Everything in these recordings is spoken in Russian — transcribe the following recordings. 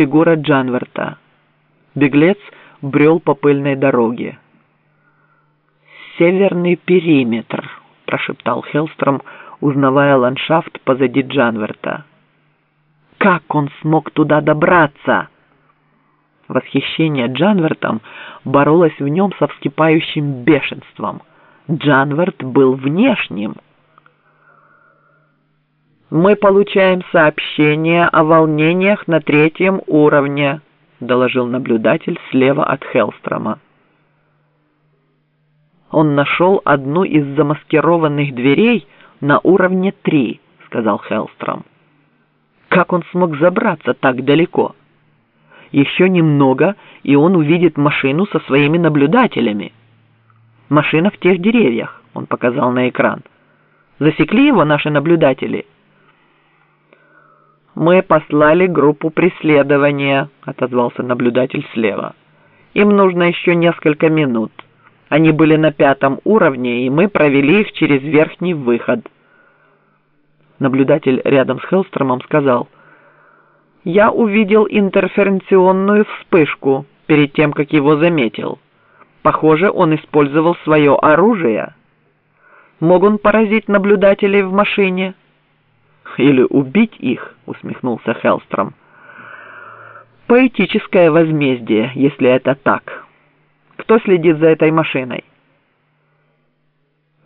фигура Джанверта. Беглец брел по пыльной дороге. «Северный периметр», — прошептал Хелстром, узнавая ландшафт позади Джанверта. «Как он смог туда добраться?» Восхищение Джанвертом боролось в нем со вскипающим бешенством. Джанверт был внешним. «Мы получаем сообщение о волнениях на третьем уровне», доложил наблюдатель слева от Хелстрома. Он нашел одну из замаскированных дверей на уровне 3, сказал Хелстром. Как он смог забраться так далеко? Еще немного, и он увидит машину со своими наблюдателями. Машина в тех деревьях, он показал на экран. Засекли его наши наблюдатели? «Мы послали группу преследования», — отозвался наблюдатель слева. «Им нужно еще несколько минут. Они были на пятом уровне, и мы провели их через верхний выход». Наблюдатель рядом с Хелстромом сказал — я увидел интерференционную вспышку перед тем, как его заметил. Похоже, он использовал свое оружие. Мог он поразить наблюдателей в машине? Или убить их, усмехнулся Хелстром. Поэтическое возмездие, если это так. Кто следит за этой машиной?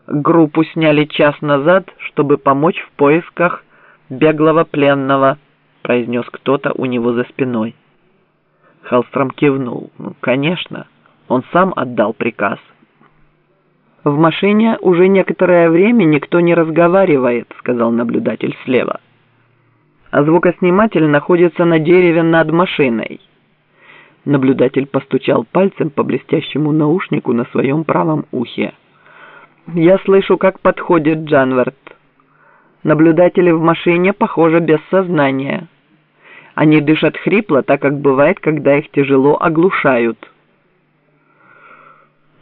Группу сняли час назад, чтобы помочь в поисках беглого пленного произнес кто-то у него за спиной. Халстром кивнул. Ну, конечно, он сам отдал приказ. «В машине уже некоторое время никто не разговаривает», — сказал наблюдатель слева. «А звукосниматель находится на дереве над машиной». Наблюдатель постучал пальцем по блестящему наушнику на своем правом ухе. «Я слышу, как подходит Джанверт. Наблюдатели в машине, похоже, без сознания». Они дышат хрипло, так как бывает, когда их тяжело оглушают.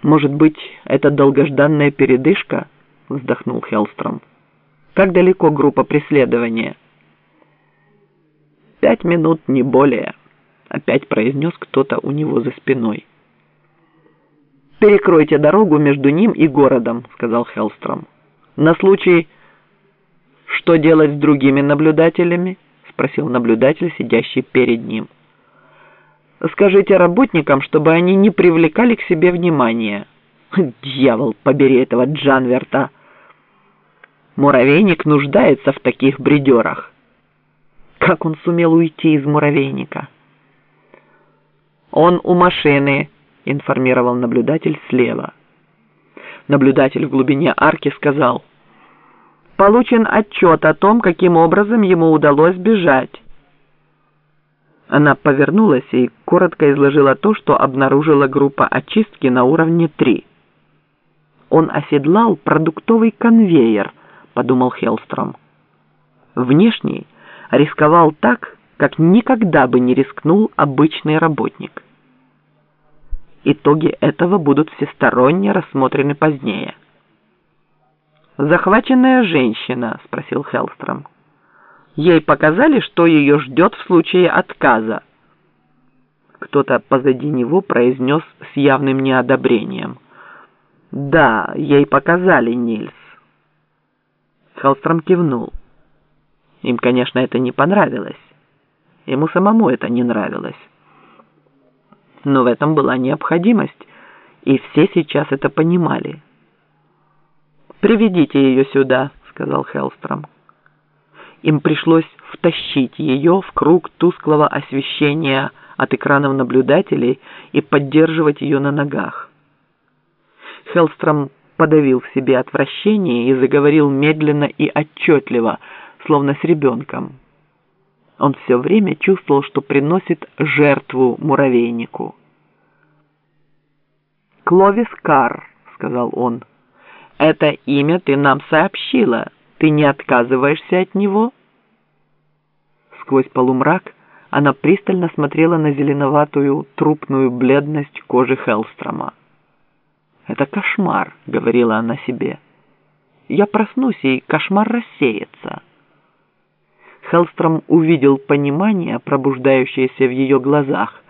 «Может быть, это долгожданная передышка?» — вздохнул Хелстром. «Как далеко группа преследования?» «Пять минут, не более», — опять произнес кто-то у него за спиной. «Перекройте дорогу между ним и городом», — сказал Хелстром. «На случай, что делать с другими наблюдателями?» спросил наблюдатель, сидящий перед ним. «Скажите работникам, чтобы они не привлекали к себе внимания». «Дьявол, побери этого Джанверта!» «Муравейник нуждается в таких бредерах». «Как он сумел уйти из муравейника?» «Он у машины», — информировал наблюдатель слева. Наблюдатель в глубине арки сказал — Получен отчет о том, каким образом ему удалось бежать. Она повернулась и коротко изложила то, что обнаружила группа очистки на уровне 3. «Он оседлал продуктовый конвейер», — подумал Хелстром. Внешний рисковал так, как никогда бы не рискнул обычный работник. Итоги этого будут всесторонне рассмотрены позднее. «Захваченная женщина?» – спросил Хелстром. «Ей показали, что ее ждет в случае отказа?» Кто-то позади него произнес с явным неодобрением. «Да, ей показали, Нильс». Хелстром кивнул. Им, конечно, это не понравилось. Ему самому это не нравилось. Но в этом была необходимость, и все сейчас это понимали. «Приведите ее сюда», — сказал Хелстром. Им пришлось втащить ее в круг тусклого освещения от экранов наблюдателей и поддерживать ее на ногах. Хелстром подавил в себе отвращение и заговорил медленно и отчетливо, словно с ребенком. Он все время чувствовал, что приносит жертву муравейнику. «Кловис Карр», — сказал он, — это имя ты нам сообщила. Ты не отказываешься от него?» Сквозь полумрак она пристально смотрела на зеленоватую трупную бледность кожи Хелстрома. «Это кошмар», — говорила она себе. «Я проснусь, и кошмар рассеется». Хеллстром увидел понимание, пробуждающееся в ее глазах,